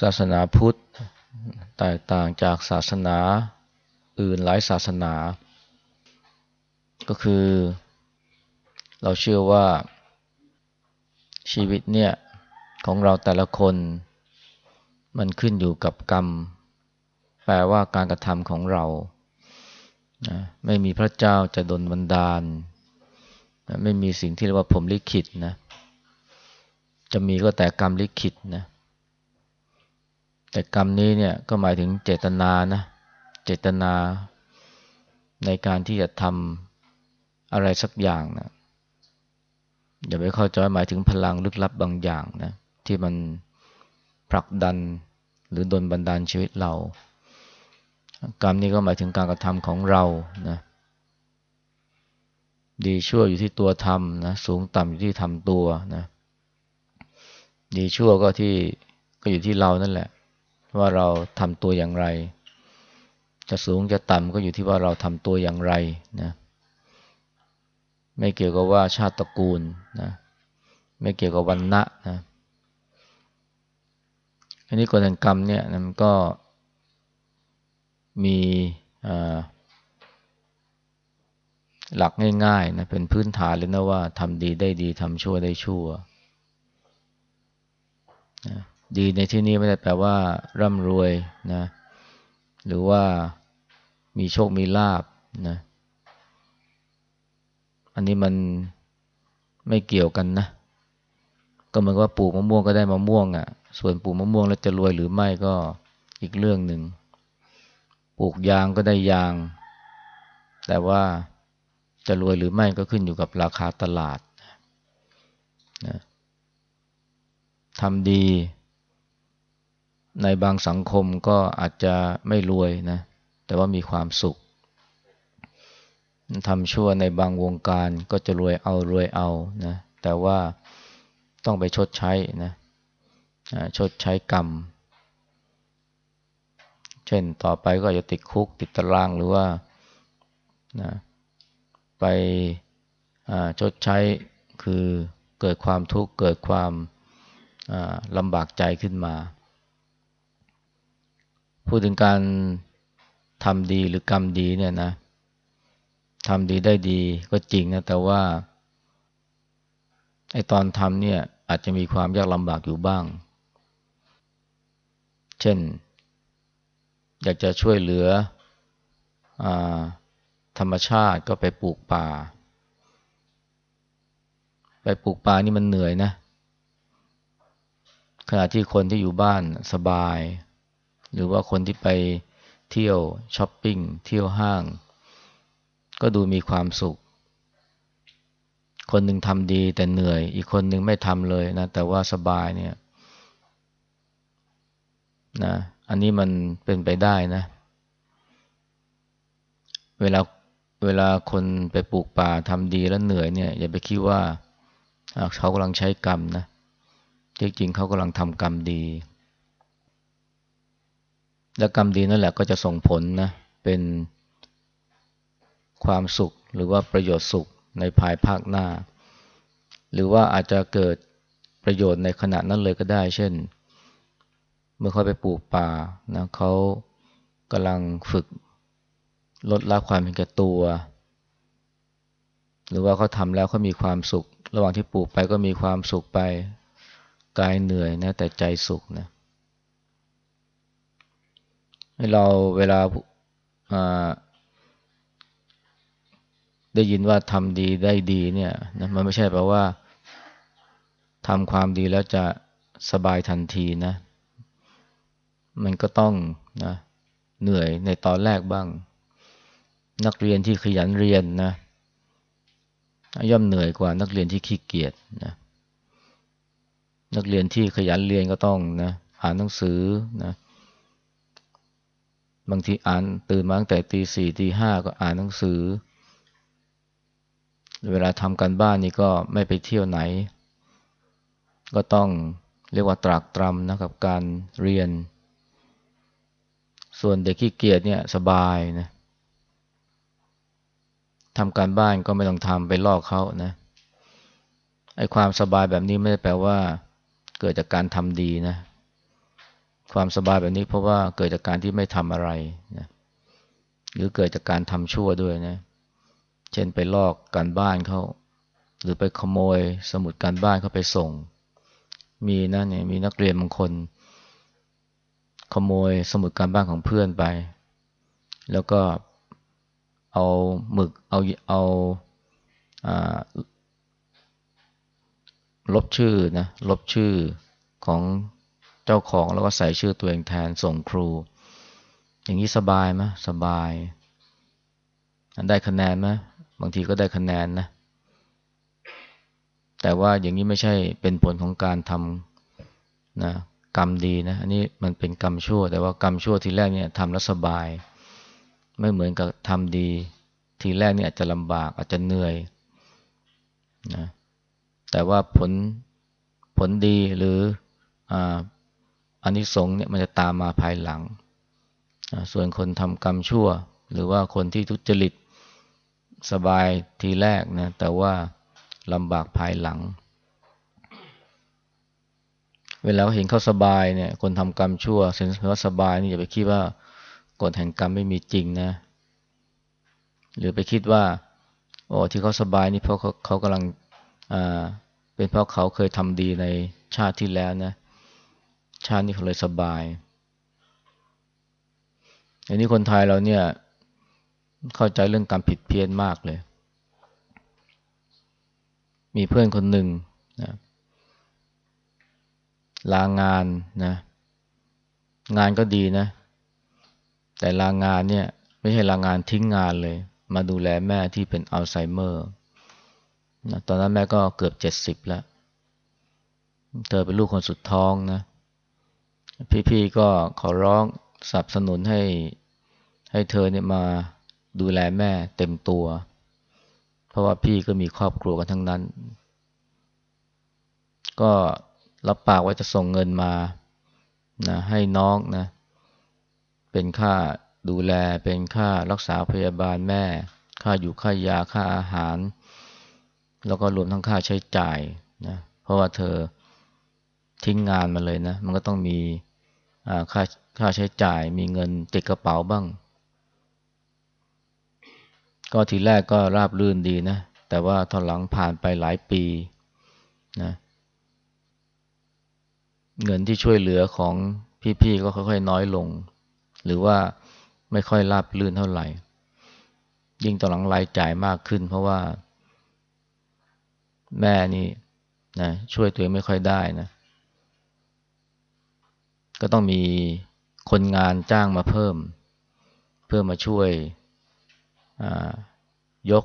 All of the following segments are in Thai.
ศาสนาพุทธแตกต่างจากศาสนาอื่นหลายศาสนา ก็คือเราเชื่อว่าชีวิตเนี่ยของเราแต่ละคนมันขึ้นอยู่กับกรรม แปลว่าการกระทำของเรานะไม่มีพระเจ้าจะดลบันดาล ไม่มีสิ่งที่เรียกว่าผมลิขิตนะ จะมีก็แต่กรรมลิขิตนะ แต่กรรมนี้เนี่ยก็หมายถึงเจตนานะเจตนาในการที่จะทำอะไรสักอย่างนะอย่าไปเข้าใจหมายถึงพลังลึกลับบางอย่างนะที่มันผลักดันหรือดลบันดาลชีวิตเรา กรรมนี้ก็หมายถึงการกระทำของเรานะดีชั่วอยู่ที่ตัวทำนะสูงต่ำอยู่ที่ทำตัวนะดีชั่วก็ที่ก็อยู่ที่เรานั่นแหละ ว่าเราทำตัวอย่างไร จะสูงจะต่ำก็อยู่ที่ว่าเราทำตัวอย่างไรนะไม่เกี่ยวกับว่าชาติตระกูลนะไม่เกี่ยวกับวันณะนะอันนี้กฎแห่งกรรมเนี่ยมันก็มีหลักง่ายๆนะเป็นพื้นฐานเลยนะว่าทำดีได้ดีทำชั่วได้ชั่วนะ ดีในที่นี้ไม่ได้แปลว่า ร่ำรวยนะ หรือว่ามีโชคมีลาบนะ อันนี้มันไม่เกี่ยวกันนะ ก็เหมือนว่าปลูกมะม่วงก็ได้มะม่วงอะ่ะ ส่วนปลูกมะม่วงแล้วจะรวยหรือไม่ก็อีกเรื่องหนึ่ง ปลูกยางก็ได้ยาง แต่ว่าจะรวยหรือไม่ก็ขึ้นอยู่กับราคาตลาดนะทำดี ในบางสังคมก็อาจจะไม่รวยนะ แต่ว่ามีความสุขทำชั่วในบางวงการก็จะรวยเอารวยเอานะ แต่ว่าต้องไปชดใช้นะชดใช้กรรม เช่นต่อไปก็จะติดคุกติดตารางหรือว่านะไปชดใช้คือเกิดความทุกข์เกิดความลำบากใจขึ้นมา พูดถึงการทำดีหรือกรรมดีเนี่ยนะทำดีได้ดีก็จริงนะแต่ว่าไอตอนทำเนี่ยอาจจะมีความยากลำบากอยู่บ้าง เช่น อยากจะช่วยเหลืออธรรมชาติก็ไปปลูกป่า ไปปลูกป่านี่มันเหนื่อยนะขณะที่คนที่อยู่บ้านสบาย หรือว่าคนที่ไปเที่ยวช้อปปิ้งเที่ยวห้าง ก็ดูมีความสุข คนหนึ่งทำดีแต่เหนื่อย อีกคนหนึ่งไม่ทำเลยนะ แต่ว่าสบายเนี่ยนะอันนี้มันเป็นไปได้นะ เวลาเวลาคนไปปลูกป่าทำดีแล้วเหนื่อยเนี่ย อย่าไปคิดว่าเขากำลังใช้กรรมนะ จริงๆเขากำลังทำกรรมดี และกรรมดีนั่นแหละก็จะส่งผลนะเป็นความสุขหรือว่าประโยชน์สุขในภายภาคหน้า หรือว่าอาจจะเกิดประโยชน์ในขณะนั้นเลยก็ได้ เช่น เมื่อเขาไปปลูกป่านะเขากำลังฝึกลดละความเห็นแก่ตัว หรือว่าเขาทำแล้วเขามีความสุข ระหว่างที่ปลูกไปก็มีความสุขไปกายเหนื่อยนะแต่ใจสุขนะให้ เราเวลาได้ยินว่าทำดีได้ดีเนี่ยนะมันไม่ใช่แปลว่าทำความดีแล้วจะสบายทันทีนะ มันก็ต้องนะเหนื่อยในตอนแรกบ้าง นักเรียนที่ขยันเรียนนะ ย่อมเหนื่อยกว่านักเรียนที่ขี้เกียจนะนักเรียนที่ขยันเรียนก็ต้องนะอ่านหนังสือนะ บางทีอ่านตื่นมาตั้งแต่ตีสี่ตีห้าก็อ่านหนังสือ เวลาทำกันบ้านนี่ก็ไม่ไปเที่ยวไหน ก็ต้องเรียกว่าตรากตรำนะกับการเรียน ส่วนเด็กขี้เกียจเนี่ยสบายนะทำการบ้านก็ไม่ต้องทำไปลอกเขานะไอ้ความสบายแบบนี้ไม่ได้แปลว่า เกิดจากการทำดีนะ ความสบายแบบนี้เพราะว่าเกิดจากการที่ไม่ทำอะไรนะหรือเกิดจากการทำชั่วด้วยนะ เช่นไปลอกการบ้านเขาหรือไปขโมยสมุดการบ้านเขาไปส่ง มีนะเนี่ยมีนักเรียนบางคน ขโมยสมุดการบ้านของเพื่อนไป แล้วก็เอาหมึกเอาเอาลบชื่อนะลบชื่อของ เจ้าของแล้วก็ใส่ชื่อตัวเองแทนส่งครู อย่างนี้สบายไหมสบาย ได้คะแนนไหมบางทีก็ได้คะแนนนะ แต่ว่าอย่างนี้ไม่ใช่เป็นผลของการทำนะกรรมดีนะ อันนี้มันเป็นกรรมชั่ว แต่ว่ากรรมชั่วทีแรกเนี่ยทำแล้วสบาย ไม่เหมือนกับทำดี ทีแรกเนี่ยอาจจะลำบากอาจจะเหนื่อยนะแต่ว่าผลผลดีหรืออ่า อันนี้สงเนี่ยมันจะตามมาภายหลัง ส่วนคนทำกรรมชั่ว หรือว่าคนที่ทุจริตสบายทีแรกนะแต่ว่าลำบากภายหลัง เวลาเห็นเขาสบายเนี่ยคนทำกรรมชั่วเห็นเขาสบายนี่อย่าไปคิดว่ากฎแห่งกรรมไม่มีจริงนะ หรือไปคิดว่าโอ้ที่เขาสบายนี่เพราะเขาเขากำลังอ่าเป็นเพราะเขาเคยทำดีในชาติที่แล้วนะ ชาตินี้เขาเลยสบายอันนี้คนไทยเราเนี่ย เข้าใจเรื่องการผิดเพี้ยนมากเลย มีเพื่อนคนหนึ่งนะลางานนะ งานก็ดีนะ แต่ลางานเนี่ย ไม่ใช่ลางานทิ้งงานเลย มาดูแลแม่ที่เป็นอัลไซเมอร์นะตอนนั้นแม่ก็เกือบเจ็ดสิบแล้ว เธอเป็นลูกคนสุดท้องนะ พี่ๆก็ขอร้องสนับสนุนให้ให้เธอเนี่ยมาดูแลแม่เต็มตัว เพราะว่าพี่ก็มีครอบครัวกันทั้งนั้น ก็รับปากว่าจะส่งเงินมานะให้น้องนะ เป็นค่าดูแลเป็นค่ารักษาพยาบาลแม่ ค่าอยู่ค่ายาค่าอาหาร แล้วก็รวมทั้งค่าใช้จ่ายนะเพราะว่าเธอทิ้งงานมาเลยนะ มันก็ต้องมี ค่าค่าใช้จ่ายมีเงินติดกระเป๋าบ้าง ก็ทีแรกก็ราบรื่นดีนะ แต่ว่าตอนหลังผ่านไปหลายปีนะเงินที่ช่วยเหลือของพี่ๆก็ค่อยๆน้อยลง หรือว่าไม่ค่อยราบรื่นเท่าไหร่ ยิ่งตอนหลังรายจ่ายมากขึ้น เพราะว่า แม่นี่นะช่วยตัวเองไม่ค่อยได้นะ ก็ต้องมีคนงานจ้างมาเพิ่ม เพื่อมาช่วยยก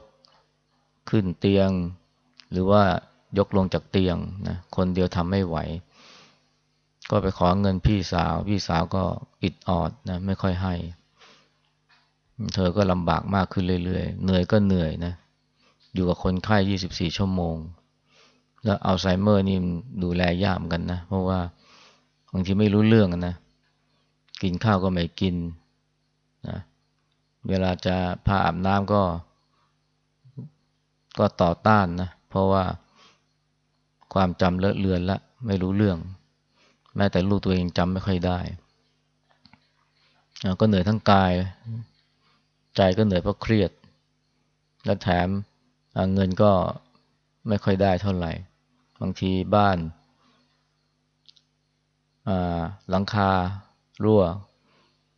ขึ้นเตียง หรือว่ายกลงจากเตียงนะคนเดียวทำไม่ไหว ก็ไปขอเงินพี่สาว พี่สาวก็อิดออดนะไม่ค่อยให้ เธอก็ลำบากมากขึ้นเรื่อยๆ เหนื่อยก็เหนื่อยนะ อยู่กับคนไข้ยี่สิบี่ชั่วโมง แล้วอัลไซเมอร์นี่ดูแลยากเหมือนกันนะ เพราะว่า บางทีไม่รู้เรื่องนะ กินข้าวก็ไม่กินนะเวลาจะพาอาบน้ำก็ ก็ต่อต้านนะ เพราะว่าความจำเลอะเลือนละ ไม่รู้เรื่อง แม้แต่ลูกตัวเองจำไม่ค่อยได้ ก็เหนื่อยทั้งกาย ใจก็เหนื่อยเพราะเครียด และแถมเงินก็ไม่ค่อยได้เท่าไหร่ บางทีบ้าน หลังคารั่ว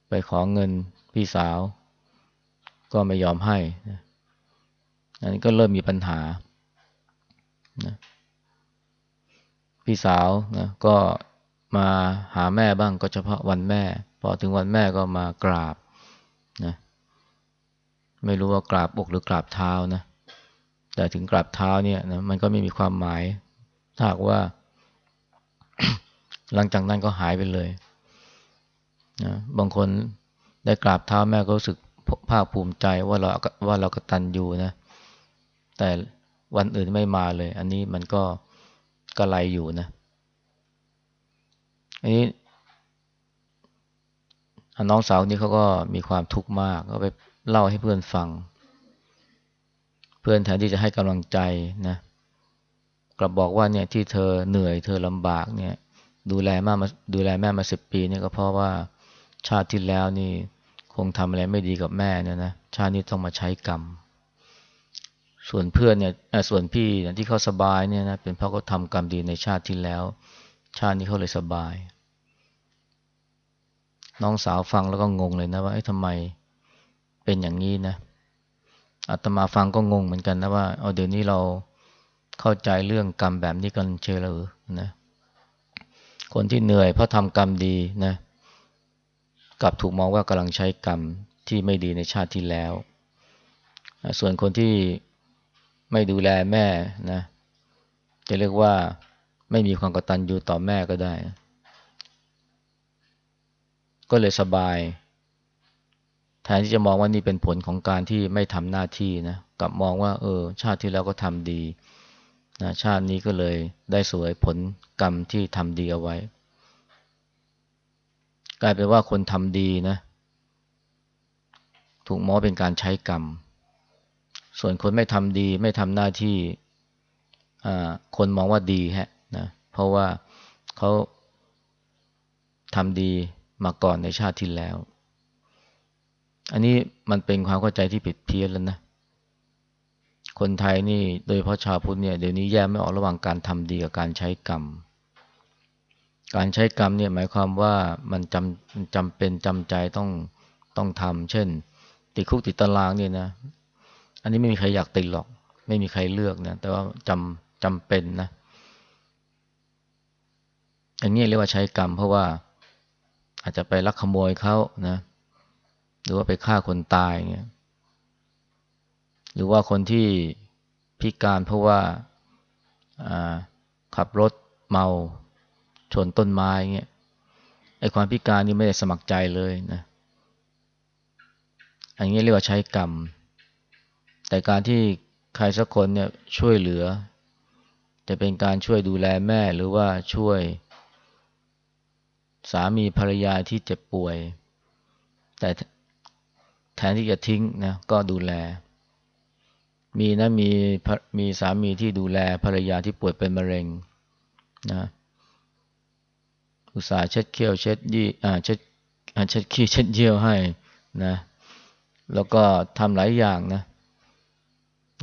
ไปขอเงินพี่สาว ก็ไม่ยอมให้นะอันนี้ก็เริ่มมีปัญหานะพี่สาวนะก็มาหาแม่บ้างก็เฉพาะวันแม่ พอถึงวันแม่ก็มากราบนะไม่รู้ว่ากราบอกหรือกราบเท้านะแต่ถึงกราบเท้าเนี่ยนะมันก็ไม่มีความหมายถ้าหากว่า หลังจากนั้นก็หายไปเลยนะบางคนได้กราบเท้าแม่ก็รู้สึกภาคภูมิใจว่าเราว่าเรากระตัญญูนะ แต่วันอื่นไม่มาเลย อันนี้มันก็กระไรอยู่นะอันนี้น้องสาวนี้เขาก็มีความทุกข์มากก็ไปเล่าให้เพื่อนฟัง เพื่อนแทนที่จะให้กำลังใจนะกลับบอกว่าเนี่ยที่เธอเหนื่อยเธอลำบากเนี่ย ดูแลแม่มาดูแลแม่มาสิบปีนี่ก็เพราะว่าชาติที่แล้วนี่คงทำอะไรไม่ดีกับแม่เนี่ยนะชาตินี้ต้องมาใช้กรรม ส่วนเพื่อนเนี่ยส่วนพี่ที่เขาสบายเนี่ยนะเป็นเพราะเขาทำกรรมดีในชาติที่แล้ว ชาตินี้เขาเลยสบาย น้องสาวฟังแล้วก็งงเลยนะว่าไอ้ทำไมเป็นอย่างนี้นะอาตมาฟังก็งงเหมือนกันนะว่าเอาเดี๋ยวนี้เราเข้าใจเรื่องกรรมแบบนี้กันเชยหรือนะ คนที่เหนื่อยเพราะทำกรรมดีนะกลับถูกมองว่ากำลังใช้กรรมที่ไม่ดีในชาติที่แล้ว ส่วนคนที่ไม่ดูแลแม่นะจะเรียกว่าไม่มีความกตัญญูต่อแม่ก็ได้ ก็เลยสบาย แทนที่จะมองว่านี่เป็นผลของการที่ไม่ทำหน้าที่นะกลับมองว่า เออ ชาติที่แล้วก็ทำดี นะชาตินี้ก็เลยได้สวยผลกรรมที่ทำดีเอาไว้ กลายเป็นว่าคนทำดีนะ ถูกมองเป็นการใช้กรรม ส่วนคนไม่ทำดีไม่ทำหน้าที่คนมองว่าดีฮะนะเพราะว่าเขาทำดีมาก่อนในชาติที่แล้ว อันนี้มันเป็นความเข้าใจที่ผิดเพี้ยนแล้วนะ คนไทยนี่โดยเพราะชาวพุทธเนี่ยเดี๋ยวนี้แยกไม่ออกระหว่างการทำดีกับการใช้กรรม การใช้กรรมเนี่ยหมายความว่ามันจำจำเป็นจำใจต้องต้องทำเช่น ติดคุกติดตารางเนี่ยนะ อันนี้ไม่มีใครอยากติดหรอก ไม่มีใครเลือกนะ แต่ว่าจำจำเป็นนะอันนี้เรียกว่าใช้กรรม เพราะว่าอาจจะไปลักขโมยเขานะ หรือว่าไปฆ่าคนตายเงี้ย หรือว่าคนที่พิการเพราะว่าขับรถเมาชนต้นไม้เงี้ยไอ้ความพิการนี่ไม่ได้สมัครใจเลยนะอันนี้เรียกว่าใช้กรรม แต่การที่ใครสักคนเนี่ยช่วยเหลือ จะเป็นการช่วยดูแลแม่หรือว่าช่วย สามีภรรยาที่เจ็บป่วย แต่แทนที่จะทิ้งนะก็ดูแล มีนะมีมีสามีที่ดูแลภรรยาที่ป่วยเป็นมะเร็งนะอุตส่าห์เช็ดเขี้ยวเช็ดยี่อ่าเช็ดอ่าเช็ดขี้เช็ดเยี่ยวให้นะ แล้วก็ทำหลายอย่างนะ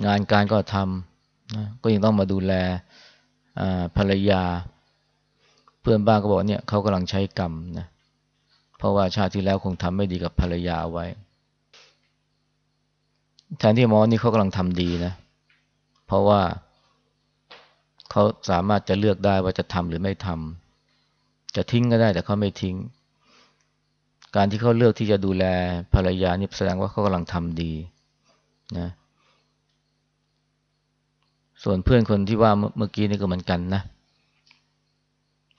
งานการก็ทำนะก็ยังต้องมาดูแลอ่าภรรยา เพื่อนบ้านก็บอกเนี่ยเขากำลังใช้กรรมนะเพราะว่าชาติที่แล้วคงทำไม่ดีกับภรรยาไว้ แทนที่มองนี่เขากำลังทำดีนะ เพราะว่าเขาสามารถจะเลือกได้ว่าจะทำหรือไม่ทำจะทิ้งก็ได้แต่เขาไม่ทิ้ง การที่เขาเลือกที่จะดูแลภรรยานี่แสดงว่าเขากำลังทำดีนะส่วนเพื่อนคนที่ว่าเมื่อกี้นี่ก็เหมือนกันนะ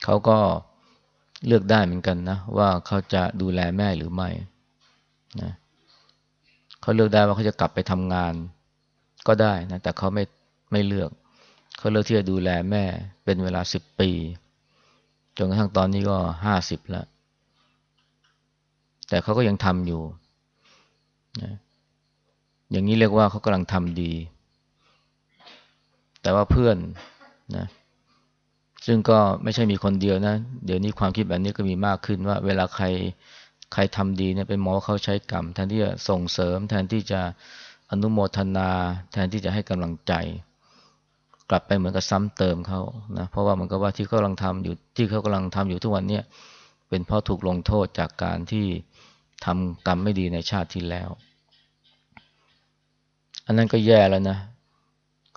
เขาก็เลือกได้เหมือนกันนะ ว่าเขาจะดูแลแม่หรือไม่นะ เขาเลือกได้ว่าเขาจะกลับไปทำงานก็ได้นะแต่เขาไม่ไม่เลือก เขาเลือกที่จะดูแลแม่เป็นเวลาสิบปีจนกระทั่งตอนนี้ก็ห้าสิบแล้ว แต่เขาก็ยังทำอยู่นะอย่างนี้เรียกว่าเขากำลังทำดี แต่ว่าเพื่อนนะซึ่งก็ไม่ใช่มีคนเดียวนะ เดี๋ยวนี้ความคิดแบบนี้ก็มีมากขึ้นว่า เวลาใคร ใครทำดีเนี่ยเป็นหมอเขาใช้กรรม แทนที่จะส่งเสริม แทนที่จะอนุโมทนา แทนที่จะให้กำลังใจ กลับไปเหมือนกับซ้ำเติมเขานะเพราะว่ามันก็ว่าที่เขากำลังทำอยู่ที่เขากำลังทำอยู่ทุกวันเนี่ยเป็นเพราะถูกลงโทษจากการที่ทำกรรมไม่ดีในชาติที่แล้ว อันนั้นก็แย่แล้วนะ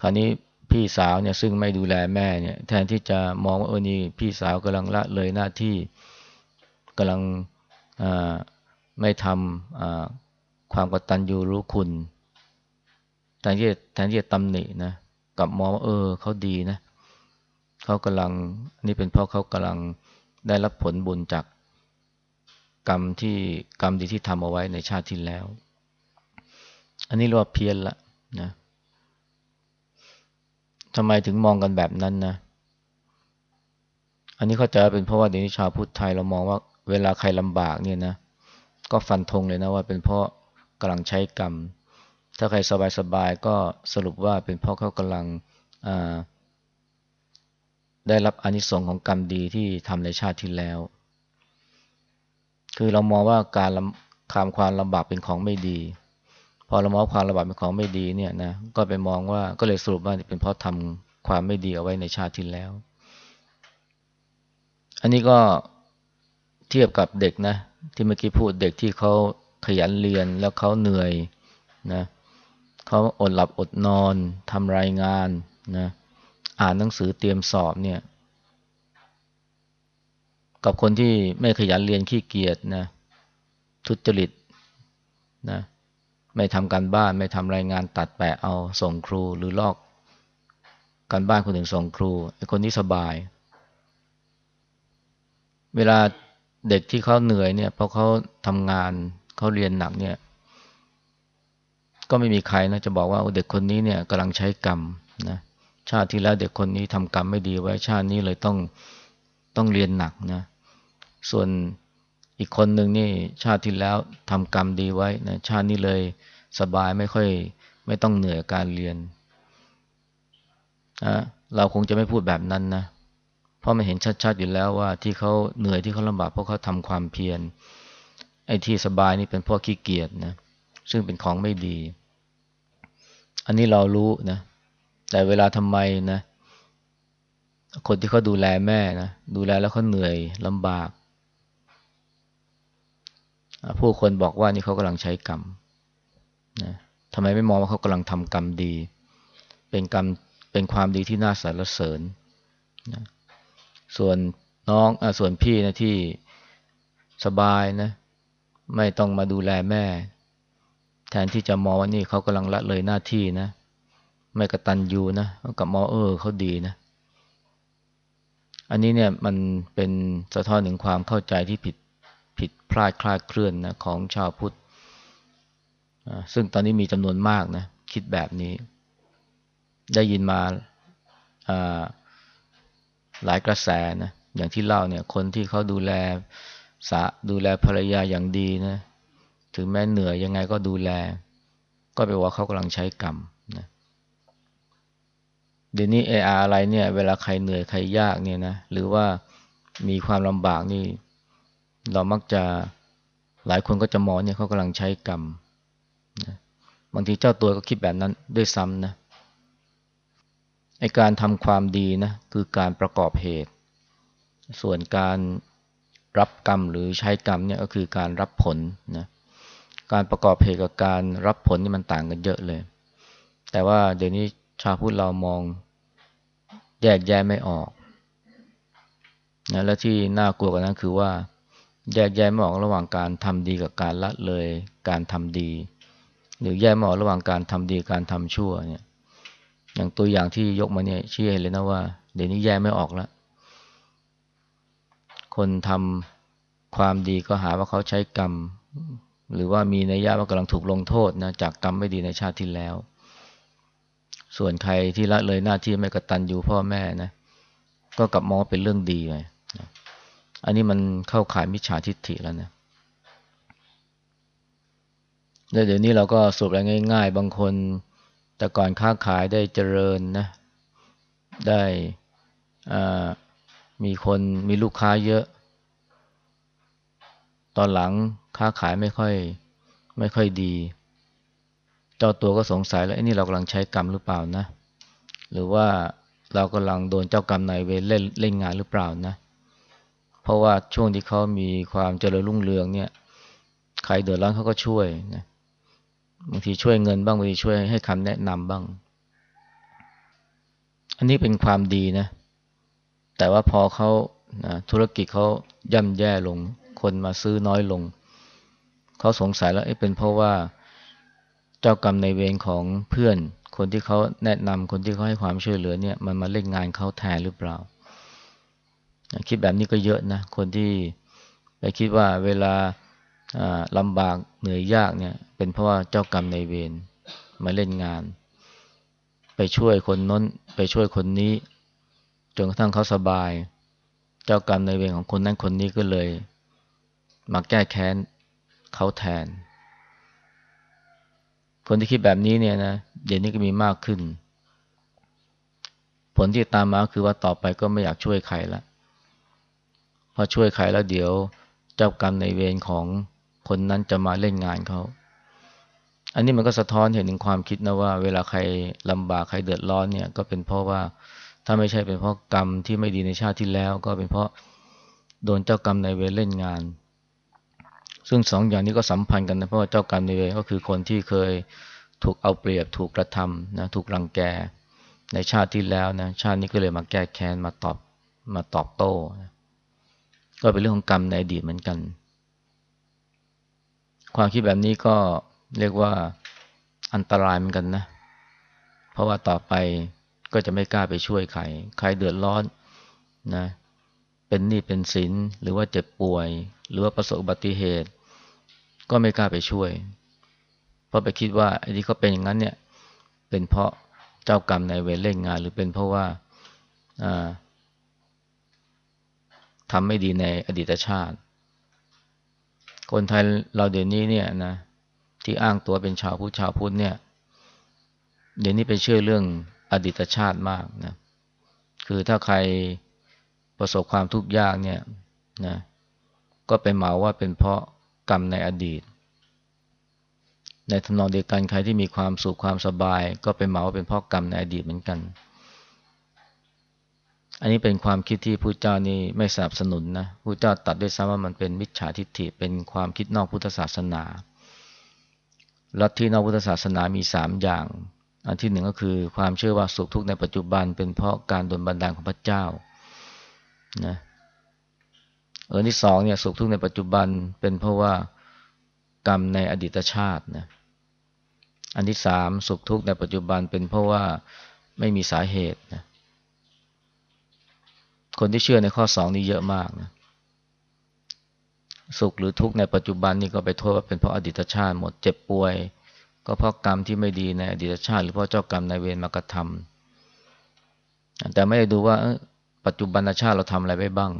คราวนี้พี่สาวเนี่ยซึ่งไม่ดูแลแม่เนี่ยแทนที่จะมองว่าเออนี่พี่สาวกำลังละเลยหน้าที่กำลัง ไม่ทำความกตัญญูรู้คุณแทนที่แทนที่จะตำหนินะกับมองว่าเออเขาดีนะเขากำลังนี่เป็นเพราะเขากำลังได้รับผลบุญจากกรรมที่กรรมดีที่ทำเอาไว้ในชาติที่แล้ว อันนี้เรียกว่าเพี้ยนละนะทำไมถึงมองกันแบบนั้นนะ อันนี้เข้าใจเป็นเพราะว่าเดี๋ยวนี้ชาวพุทธไทยเรามองว่า เวลาใครลำบากเนี่ยนะ ก็ฟันธงเลยนะว่าเป็นเพราะกำลังใช้กรรม ถ้าใครสบายๆก็สรุปว่าเป็นเพราะเขากำลังได้รับอนิสงส์ของกรรมดีที่ทำในชาติที่แล้ว คือเรามองว่าการความความลำบากเป็นของไม่ดี พอเรามองความลำบากเป็นของไม่ดีเนี่ยนะ ก็ไปมองว่าก็เลยสรุปว่าเป็นเพราะทำความไม่ดีเอาไว้ในชาติที่แล้ว อันนี้ก็ ทียบกับเด็กนะ ที่เมื่อกี้พูดเด็กที่เขาขยันเรียนแล้วเขาเหนื่อยนะเขาอดหลับอดนอนทำรายงานนะอ่านหนังสือเตรียมสอบเนี่ย กับคนที่ไม่ขยันเรียนขี้เกียจนะทุจริตนะไม่ทำการบ้านไม่ทำรายงานตัดแปะเอาส่งครูหรือลอกการบ้านคนอื่นส่งครูไอ้คนนี้สบาย เวลา เด็กที่เขาเหนื่อยเนี่ยเพราะเขาทำงานเขาเรียนหนักเนี่ย ก็ไม่มีใครนะจะบอกว่าเด็กคนนี้เนี่ยกำลังใช้กรรมนะชาติที่แล้วเด็กคนนี้ทำกรรมไม่ดีไว้ชาตินี้เลยต้องต้องเรียนหนักนะส่วนอีกคนหนึ่งนี่ชาติที่แล้วทำกรรมดีไว้นะชาตินี้เลยสบายไม่ค่อยไม่ต้องเหนื่อยการเรียนนะเราคงจะไม่พูดแบบนั้นนะเราะมันเห็นชัดๆอยู่แล้วว่าที่เขาเหนื่อยที่เขาลำบากเพราะเขาทำความเพียรไอ้ที่สบายนี่เป็นพวกขี้เกียจนะซึ่งเป็นของไม่ดี อันนี้เรารู้นะแต่เวลาทำไมนะคนที่เขาดูแลแม่นะดูแลแล้วเขาเหนื่อยลำบาก ผู้คนบอกว่านี่เขากำลังใช้กรรมนะทำไมไม่มองว่าเขากำลังทำกรรมดี เป็นกรรมเป็นความดีที่น่าสรรเสริญนะ ส่วนน้องอส่วนพี่นะที่สบายนะ ไม่ต้องมาดูแลแม่ แทนที่จะมองว่านี่เขากำลังละเลยหน้าที่นะ ไม่กระตันยูนะกับมอเออเขาดีนะ อันนี้เนี่ยมันเป็นสะท้อนถึงความเข้าใจที่ผิดผิดพลาดคลาดเคลื่อนนะของชาวพุทธซึ่งตอนนี้มีจำนวนมากนะ คิดแบบนี้ ได้ยินมา หลายกระแสนะอย่างที่เล่าเนี่ยคนที่เขาดูแลสาดูแลภรรยาอย่างดีนะถึงแม้เหนื่อยยังไงก็ดูแล ก็แปลว่าเขากำลังใช้กรรมนะเดี๋ยวนี้เอออะไรเนี่ยเวลาใครเหนื่อยใครยากเนี่ยนะหรือว่ามีความลำบากนี่ เรามักจะหลายคนก็จะมองเนี่ยเขากำลังใช้กรรมนะบางทีเจ้าตัวก็คิดแบบนั้นด้วยซ้ำนะ ไอการทำความดีนะคือการประกอบเหตุ ส่วนการรับกรรมหรือใช้กรรมเนี่ยก็คือการรับผลนะการประกอบเหตุกับการรับผลนี่มันต่างกันเยอะเลย แต่ว่าเดี๋ยวนี้ชาวพุทธเรามองแยกแยะไม่ออกนะและที่น่ากลัวกว่านั้นคือว่า แยกแยะไม่ออกระหว่างการทำดีกับการละเลย การทำดี หรือแยกไม่ออกระหว่างการทำดีการทำชั่วเนี่ย อย่างตัวอย่างที่ยกมาเนี่ยชี้เห็นเลยนะว่า เดี๋ยวนี้แยกไม่ออกแล้ว คนทำความดีก็หาว่าเขาใช้กรรม หรือว่ามีนัยยะว่ากำลังถูกลงโทษนะจากกรรมไม่ดีในชาติที่แล้ว ส่วนใครที่ละเลยหน้าที่ไม่กระตันอยู่พ่อแม่นะ ก็กลับมองเป็นเรื่องดีไปอันนี้มันเข้าขายมิจฉาทิฏฐิแล้วนะแล้วเดี๋ยวนี้เราก็สรุปอะไรง่าย ๆ บางคน แต่ก่อนค้าขายได้เจริญนะ ได้มีคนมีลูกค้าเยอะ ตอนหลังค้าขายไม่ค่อยไม่ค่อยดี เจ้าตัวก็สงสัยแล้วไอ้นี่เรากำลังใช้กรรมหรือเปล่านะ หรือว่าเรากำลังโดนเจ้ากรรมนายเวรเล่นเล่นงานหรือเปล่านะ เพราะว่าช่วงที่เขามีความเจริญรุ่งเรืองเนี่ย ใครเดือดร้อนเขาก็ช่วยนะ บางทีช่วยเงินบ้างบางทีช่วยให้คำแนะนำบ้าง อันนี้เป็นความดีนะ แต่ว่าพอเขานะธุรกิจเขาย่ำแย่ลง คนมาซื้อน้อยลง เขาสงสัยแล้วเอ๊ะเป็นเพราะว่าเจ้ากรรมในเวรของเพื่อน คนที่เขาแนะนำคนที่เขาให้ความช่วยเหลือเนี่ยมันมาเล่นงานเขาแทนหรือเปล่า คิดแบบนี้ก็เยอะนะ คนที่ไปคิดว่าเวลา ลำบากเหนื่อยยากเนี่ย เป็นเพราะว่าเจ้ากรรมในเวรมาเล่นงาน ไปช่วยคนน้น ไปช่วยคนนี้ จนกระทั่งเขาสบาย เจ้ากรรมในเวรของคนนั้นคนนี้ก็เลย มาแก้แค้นเขาแทน คนที่คิดแบบนี้เนี่ยนะเดี๋ยวนี้ก็มีมากขึ้น ผลที่ตามมาคือว่าต่อไปก็ไม่อยากช่วยใครละพอช่วยใครแล้วเดี๋ยว เจ้ากรรมในเวรของ คนนั้นจะมาเล่นงานเขา อันนี้มันก็สะท้อนเห็นถึงความคิดนะว่า เวลาใครลำบากใครเดือดร้อนเนี่ย ก็เป็นเพราะว่าถ้าไม่ใช่เป็นเพราะกรรมที่ไม่ดีในชาติที่แล้ว ก็เป็นเพราะโดนเจ้ากรรมในเวรเล่นงาน ซึ่งสองอย่างนี้ก็สัมพันธ์กันนะเพราะว่าเจ้ากรรมในเวรก็คือคนที่เคยถูกเอาเปรียบถูกกระทำนะถูกรังแกในชาติที่แล้วนะชาตินี้ก็เลยมาแก้แค้นมาตอบมาตอบโต้นะก็เป็นเรื่องของกรรมในอดีตเหมือนกัน ความคิดแบบนี้ก็เรียกว่าอันตรายเหมือนกันนะ เพราะว่าต่อไปก็จะไม่กล้าไปช่วยใคร ใครเดือดร้อนนะ เป็นหนี้เป็นสิน หรือว่าเจ็บป่วย หรือว่าประสบอุบัติเหตุ ก็ไม่กล้าไปช่วย เพราะไปคิดว่าไอ้ที่เขาเป็นอย่างนั้นเนี่ย เป็นเพราะเจ้ากรรมในเวรเล่นงาน หรือเป็นเพราะว่าทำไม่ดีในอดีตชาติ คนไทยเราเดี๋ยวนี้เนี่ยนะที่อ้างตัวเป็นชาวพุทธชาวพุทธเนี่ย เดี๋ยวนี้ไปเชื่อเรื่องอดีตชาติมากนะคือถ้าใครประสบความทุกข์ยากเนี่ยนะก็ไปเหมาว่าเป็นเพราะกรรมในอดีต ในทำนองเดียวกันใครที่มีความสุขความสบาย ก็ไปเหมาว่าเป็นเพราะกรรมในอดีตเหมือนกัน อันนี้เป็นความคิดที่พระเจ้านี่ไม่สนับสนุนนะพระเจ้าตัดด้วยซ้ำว่ามันเป็นมิจฉาทิฏฐิเป็นความคิดนอกพุทธศาสนาลัทธินอกพุทธศาสนามีสามอย่าง อันที่หนึ่งก็คือความเชื่อว่าสุขทุกข์ในปัจจุบัน เป็นเพราะการดลบันดาลของพระเจ้านะเออที่สองเนี่ยสุขทุกข์ในปัจจุบันเป็นเพราะว่ากรรมในอดีตชาตินะอันที่สามสุขทุกข์ในปัจจุบันเป็นเพราะว่าไม่มีสาเหตุนะ คนที่เชื่อในข้อสองนี้เยอะมากนะสุขหรือทุกข์ในปัจจุบันนี่ก็ไปโทษว่าเป็นเพราะอดีตชาติหมดเจ็บป่วย ก็เพราะกรรมที่ไม่ดีในอดีตชาติ หรือเพราะเจ้ากรรมในเวรมากระทำแต่ไม่ได้ดูว่าปัจจุบันชาติเราทำอะไรไปบ้าง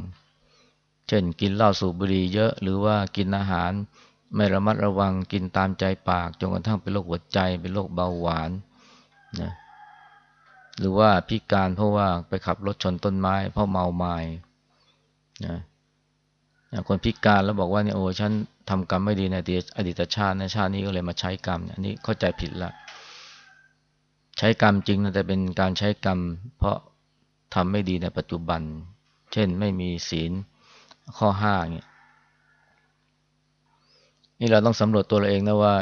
เช่นกินเหล้าสูบบุหรี่เยอะหรือว่ากินอาหาร ไม่ระมัดระวังกินตามใจปากจนกระทั่งเป็นโรคหัวใจเป็นโรคเบาหวานนะ หรือว่าพิการเพราะว่าไปขับรถชนต้นไม้ เพราะเมาไม้นะคนพิการแล้วบอกว่าเนี่ยโอ้ฉันทำกรรมไม่ดีในอดีตชาติในชาตินี้ก็เลยมาใช้กรรมอันนี้เข้าใจผิดละใช้กรรมจริงนะแต่เป็นการใช้กรรม เพราะทำไม่ดีในปัจจุบัน เช่นไม่มีศีลข้อห้าเนี่ยนี่เราต้องสำรวจตัวเราเองนะว่า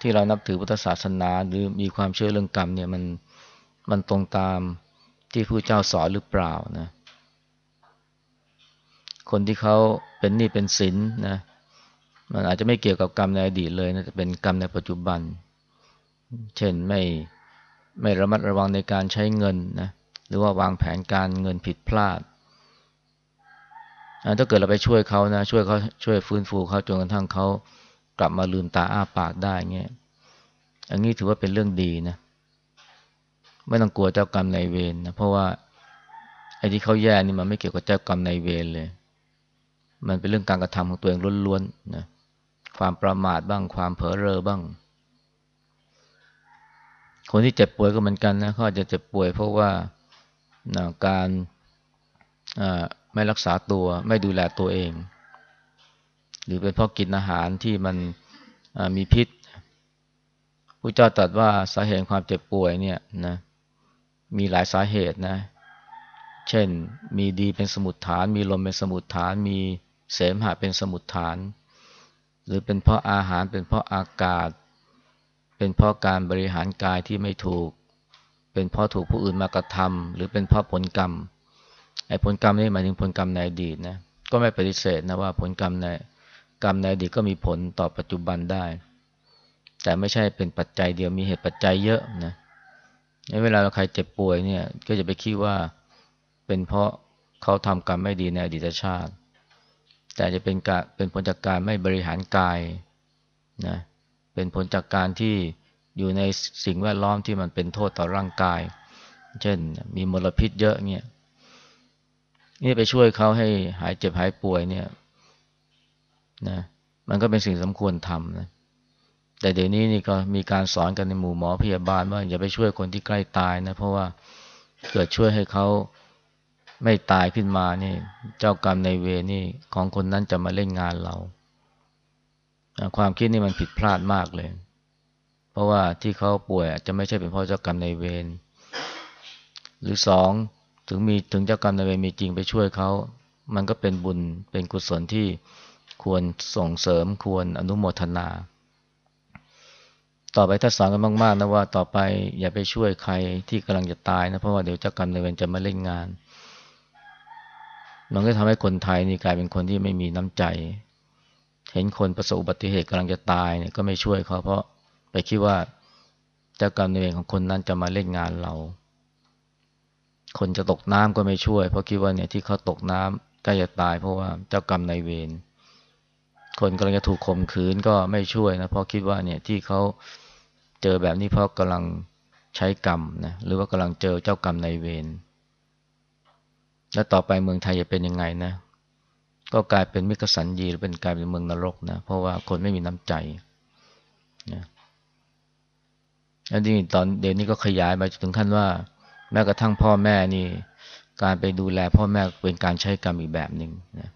ที่เรานับถือพุทธศาสนาหรือมีความเชื่อเรื่องกรรมเนี่ยมัน มันตรงตามที่ผู้เจ้าสอนหรือเปล่านะคนที่เขาเป็นหนี้เป็นสินนะมันอาจจะไม่เกี่ยวกับกรรมในอดีตเลยนะจะเป็นกรรมในปัจจุบัน เช่นไม่ไม่ระมัดระวังในการใช้เงินนะหรือว่าวางแผนการเงินผิดพลาดถ้าเกิดเราไปช่วยเขานะช่วยเขาช่วยฟื้นฟูเขาจนกระทั่งเขากลับมาลืมตาอ้าปากได้เงี้ยอันนี้ถือว่าเป็นเรื่องดีนะ ไม่ต้องกลัวเจ้ากรรมในเวรนะเพราะว่าไอ้ที่เขาแย่นี่มันไม่เกี่ยวกับเจ้ากรรมในเวรเลย มันเป็นเรื่องการกระทำของตัวเองล้วนๆนะความประมาทบ้างความเผลอเรอบ้าง คนที่เจ็บป่วยก็เหมือนกันนะเขาอาจจะเจ็บป่วย เพราะว่านะการไม่รักษาตัวไม่ดูแลตัวเอง หรือเป็นเพราะกินอาหารที่มันมีพิษพระเจ้าตรัสว่าสาเหตุความเจ็บป่วยเนี่ยนะ มีหลายสาเหตุนะ เช่น มีดีเป็นสมุดฐาน มีลมเป็นสมุดฐาน มีเสมหะเป็นสมุดฐาน หรือเป็นเพราะอาหาร เป็นเพราะอากาศ เป็นเพราะการบริหารกายที่ไม่ถูก เป็นเพราะถูกผู้อื่นมากระทำหรือเป็นเพราะผลกรรม ไอ้ผลกรรมนี่หมายถึงผลกรรมในอดีตนะ ก็ไม่ปฏิเสธนะว่าผลกรรมในกรรมในอดีตก็มีผลต่อปัจจุบันได้ แต่ไม่ใช่เป็นปัจจัยเดียว มีเหตุปัจจัยเยอะนะเเวลาเราใครเจ็บป่วยเนี่ย ก็จะไปคิดว่าเป็นเพราะเขาทำกรรมไม่ดีในอดีตชาติ แต่จะเป็นการเป็นผลจากการไม่บริหารกายนะเป็นผลจากการที่อยู่ในสิ่งแวดล้อมที่มันเป็นโทษต่อร่างกาย เช่น มีมลพิษเยอะเนี่ยนี่ไปช่วยเขาให้หายเจ็บหายป่วยเนี่ยนะมันก็เป็นสิ่งสมควรทำนะ แต่เดี๋ยวนี้นี่ก็มีการสอนกันในหมู่หมอพยาบาลว่าอย่าไปช่วยคนที่ใกล้ตายนะเพราะว่าเกิดช่วยให้เขาไม่ตายขึ้นมานี่ เจ้ากรรมในเวนี่ของคนนั้นจะมาเล่นงานเรา ความคิดนี่มันผิดพลาดมากเลย เพราะว่าที่เขาป่วยอาจจะไม่ใช่เป็นเพราะเจ้ากรรมในเวรหรือสองถึงมีถึงเจ้ากรรมในเวรมีจริงไปช่วยเขามันก็เป็นบุญเป็นกุศลที่ควรส่งเสริมควรอนุโมทนา ต่อไปถ้าสอนกันมากๆนะว่าต่อไปอย่าไปช่วยใครที่กำลังจะตายนะเพราะว่าเดี๋ยวเจ้ากรรมในเวรจะมาเล่นงาน มันก็ทำให้คนไทยนี่กลายเป็นคนที่ไม่มีน้ำใจ เห็นคนประสบอุบัติเหตุกำลังจะตายเนี่ยก็ไม่ช่วยเขาเพราะไปคิดว่าเจ้ากรรมในเวรของคนนั้นจะมาเล่นงานเรา คนจะตกน้ำก็ไม่ช่วย เพราะคิดว่าเนี่ยที่เขาตกน้ำใกล้จะตาย เพราะว่าเจ้ากรรมในเวรคนกำลังจะถูกข่มขืนก็ไม่ช่วยนะเพราะคิดว่าเนี่ยที่เขา เจอแบบนี้เพราะกำลังใช้กรรมนะหรือว่ากำลังเจอเจ้ากรรมในเวรแล้วต่อไปเมืองไทยจะเป็นยังไงนะ ก็กลายเป็นมิกสันยีหรือเป็นกลายเป็นเมืองนรกนะ เพราะว่าคนไม่มีน้ำใจนะแล้วนี่ตอนเดี๋ยวนี้ก็ขยายไปถึงขั้นว่า แม้กระทั่งพ่อแม่นี่ การไปดูแลพ่อแม่เป็นการใช้กรรมอีกแบบหนึ่งนะ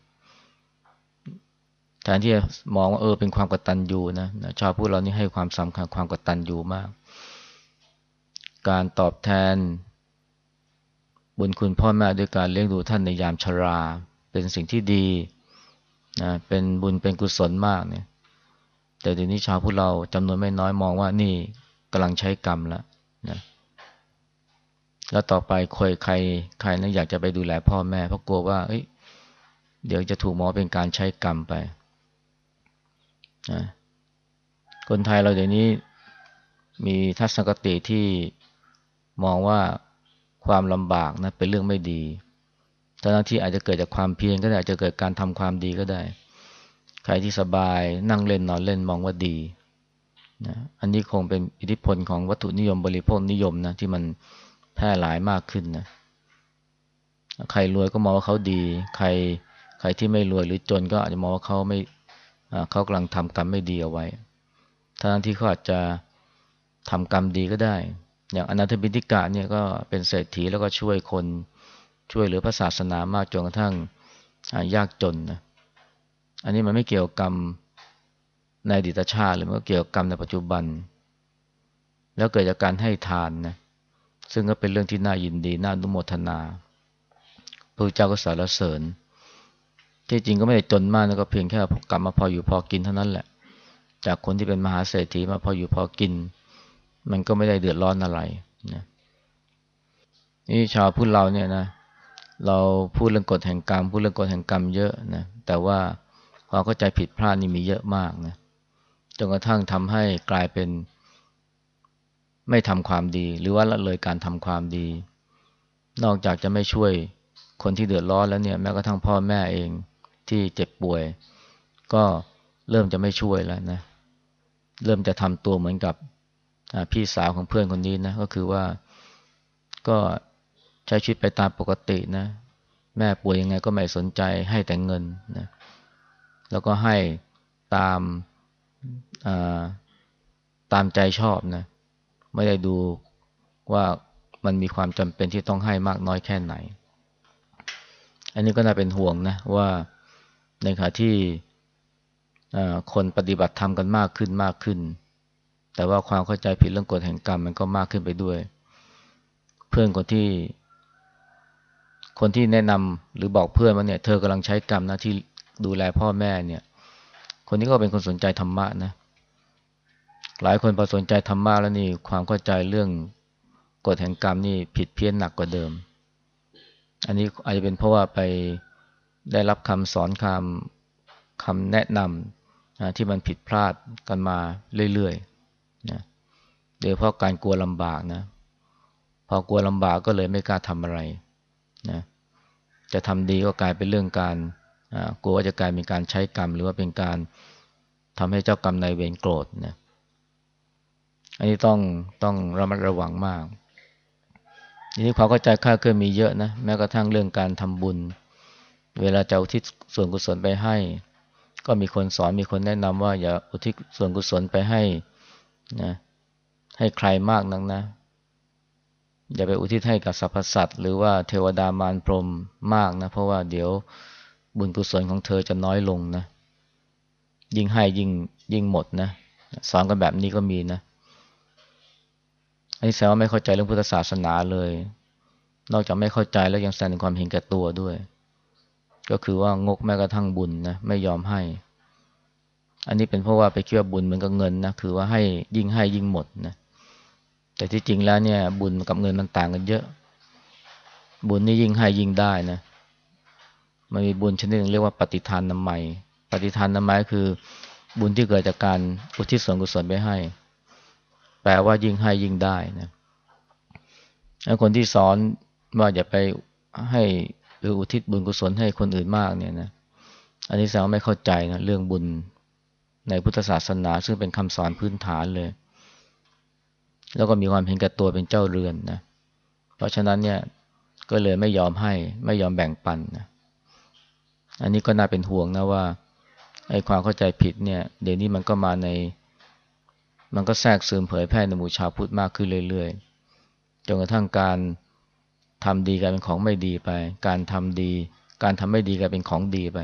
แทนที่จะมองว่าเออเป็นความกตัญญูนะชาวพุทธเรานี่ให้ความสำคัญความกตัญญูมาก การตอบแทน บุญคุณพ่อแม่ด้วยการเลี้ยงดูท่านในยามชรา เป็นสิ่งที่ดีนะเป็นบุญเป็นกุศลมากเนี่ย แต่เดี๋ยวนี้ชาวพุทธเราจำนวนไม่น้อยมองว่านี่กำลังใช้กรรมแล้วนะแล้วต่อไปคอยใครใครนะอยากจะไปดูแลพ่อแม่เพราะกลัวว่าเอ้ยเดี๋ยวจะถูกมองเป็นการใช้กรรมไป นะคนไทยเราเดี๋ยวนี้มีทัศนคติที่มองว่าความลำบากนะเป็นเรื่องไม่ดีทั้งที่อาจจะเกิดจากความเพียรก็ได้อาจจะเกิดการทำความดีก็ได้ ใครที่สบายนั่งเล่นนอนเล่นมองว่าดีนะอันนี้คงเป็นอิทธิพลของวัตถุนิยมบริโภคนิยมนะที่มันแพร่หลายมากขึ้นนะใครรวยก็มองว่าเขาดี ใครใครที่ไม่รวยหรือจนก็อาจจะมองว่าเขาไม่ เขากำลังทำกรรมไม่ดีเอาไว้ทั้งที่เขาอาจจะทำกรรมดีก็ได้ อย่างอนาถบินทิกะเนี่ยก็เป็นเศรษฐีแล้วก็ช่วยคนช่วยเหลือพระศาสนามากจนกระทั่งยากจนนะอันนี้มันไม่เกี่ยวกับกรรมในอดีตชาติหรือมันก็เกี่ยวกับกรรมในปัจจุบัน แล้วเกิดจากการให้ทานนะซึ่งก็เป็นเรื่องที่น่ายินดีน่านุโมทนาพระเจ้าก็สรรเสริญ ที่จริงก็ไม่ได้จนมากนะก็เพียงแค่กลับมาพออยู่พอกินเท่านั้นแหละ จากคนที่เป็นมหาเศรษฐีมาพออยู่พอกิน มันก็ไม่ได้เดือดร้อนอะไรนะนี่ชาวพุทธเราเนี่ยนะ เราพูดเรื่องกฎแห่งกรรมพูดเรื่องกฎแห่งกรรมเยอะนะแต่ว่าความเข้าใจผิดพลาดนี่มีเยอะมากนะจนกระทั่งทำให้กลายเป็นไม่ทำความดี หรือว่าละเลยการทำความดี นอกจากจะไม่ช่วยคนที่เดือดร้อนแล้วเนี่ยแม้กระทั่งพ่อแม่เอง ที่เจ็บป่วย ก็เริ่มจะไม่ช่วยแล้วนะเริ่มจะทำตัวเหมือนกับพี่สาวของเพื่อนคนนี้นะก็คือว่าก็ใช้ชีวิตไปตามปกตินะ แม่ป่วยยังไงก็ไม่สนใจให้แต่เงินนะแล้วก็ให้ตามตามใจชอบนะ ไม่ได้ดูว่ามันมีความจำเป็นที่ต้องให้มากน้อยแค่ไหน อันนี้ก็น่าเป็นห่วงนะว่า ในขณะที่คนปฏิบัติธรรมกันมากขึ้นมากขึ้น แต่ว่าความเข้าใจผิดเรื่องกฎแห่งกรรมมันก็มากขึ้นไปด้วย เพื่อนคนที่ คนที่แนะนำหรือบอกเพื่อนว่าเนี่ยเธอกำลังใช้กรรมนะที่ดูแลพ่อแม่เนี่ย คนนี้ก็เป็นคนสนใจธรรมะนะ หลายคนพอสนใจธรรมะแล้วนี่ความเข้าใจเรื่องกฎแห่งกรรมนี่ผิดเพี้ยนหนักกว่าเดิม อันนี้อาจจะเป็นเพราะว่าไป ได้รับคำสอนคำคำแนะนำนะที่มันผิดพลาดกันมาเรื่อยๆนะโดยเพราะการกลัวลำบากนะ พอกลัวลำบากก็เลยไม่กล้าทำอะไรนะจะทำดีก็กลายเป็นเรื่องการกลัวว่าจะกลายเป็นการใช้กรรม หรือว่าเป็นการทำให้เจ้ากรรมนายเวรโกรธนะอันนี้ต้องต้องระมัดระวังมากทีนี้ความเข้าใจค่าเคยมีเยอะนะแม้กระทั่งเรื่องการทำบุญ เวลาจะอุทิศส่วนกุศลไปให้ ก็มีคนสอนมีคนแนะนำว่าอย่าอุทิศส่วนกุศลไปให้นะให้ใครมากนักนะ อย่าไปอุทิศให้กับสรรพสัตว์หรือว่าเทวดามารพรหมมากนะ เพราะว่าเดี๋ยวบุญกุศลของเธอจะน้อยลงนะ ยิ่งให้ยิ่งยิ่งหมดนะสอนกันแบบนี้ก็มีนะอันนี้แสดงว่าไม่เข้าใจเรื่องพุทธศาสนาเลย นอกจากไม่เข้าใจแล้วยังแสดงความเห็นแก่ตัวด้วย ก็คือว่างกแม้กระทั่งบุญนะไม่ยอมให้ อันนี้เป็นเพราะว่าไปคิดว่าบุญเหมือนกับเงินนะคือว่าให้ยิ่งให้ยิ่งหมดนะแต่ที่จริงแล้วเนี่ย บุญกับเงินมันต่างกันเยอะ บุญนี่ยิ่งให้ยิ่งได้นะมันมีบุญชนิดนึงเรียกว่าปฏิทานนามัยปฏิทานนามัยคือ บุญที่เกิดจากการอุทิศส่วนกุศลไปให้ แปลว่ายิ่งให้ยิ่งได้นะคนที่สอนว่าอย่าไปให้ หรืออุทิศบุญกุศลให้คนอื่นมากเนี่ยนะอันนี้แสดงว่าไม่เข้าใจนะเรื่องบุญในพุทธศาสนา ซึ่งเป็นคำสอนพื้นฐานเลย แล้วก็มีความเห็นแก่ตัวเป็นเจ้าเรือนนะเพราะฉะนั้นเนี่ยก็เลยไม่ยอมให้ไม่ยอมแบ่งปันนะอันนี้ก็น่าเป็นห่วงนะว่าไอ้ความเข้าใจผิดเนี่ยเดี๋ยวนี้มันก็มาใน มันก็แทรกซึมเผยแพร่ในหมู่ชาวพุทธมากขึ้นเรื่อยๆจนกระทั่งการ ทำดีกลายเป็นของไม่ดีไป การทำดี การทำไม่ดีกลายเป็นของดีไป